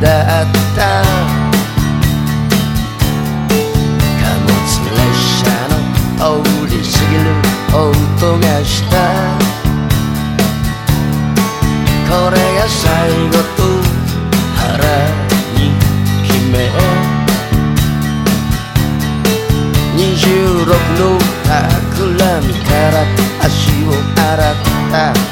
だった。貨物列車の通り過ぎる音がした。これが最後と腹に決め。26の企みから足を洗った。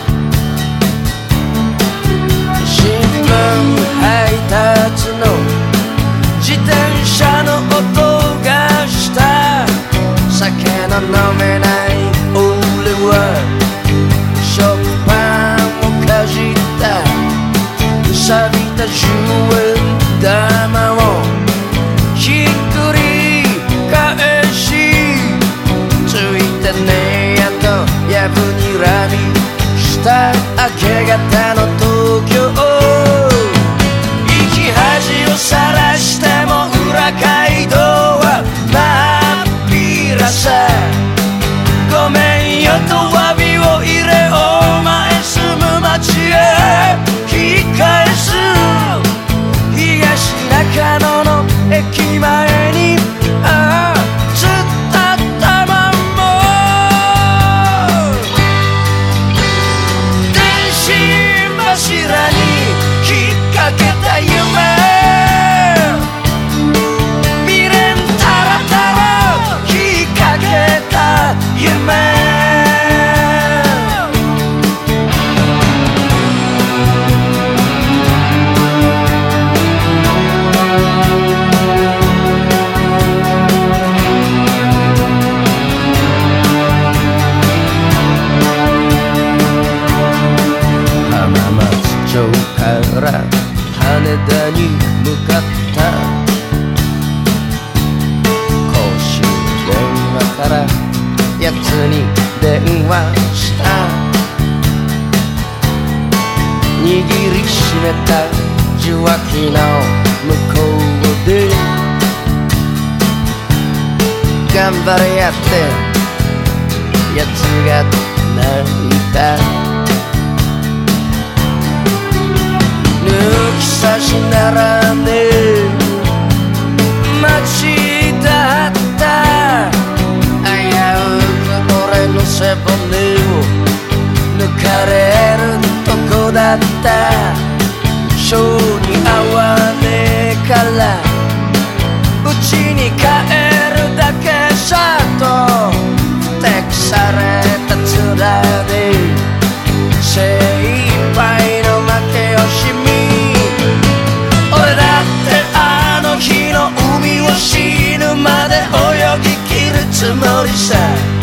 time. から羽田に向かった。公衆電話からやつに電話した。握りしめた受話器の向こうで。頑張れやって。やつが泣いた。Sa shinaranim 沉默的山。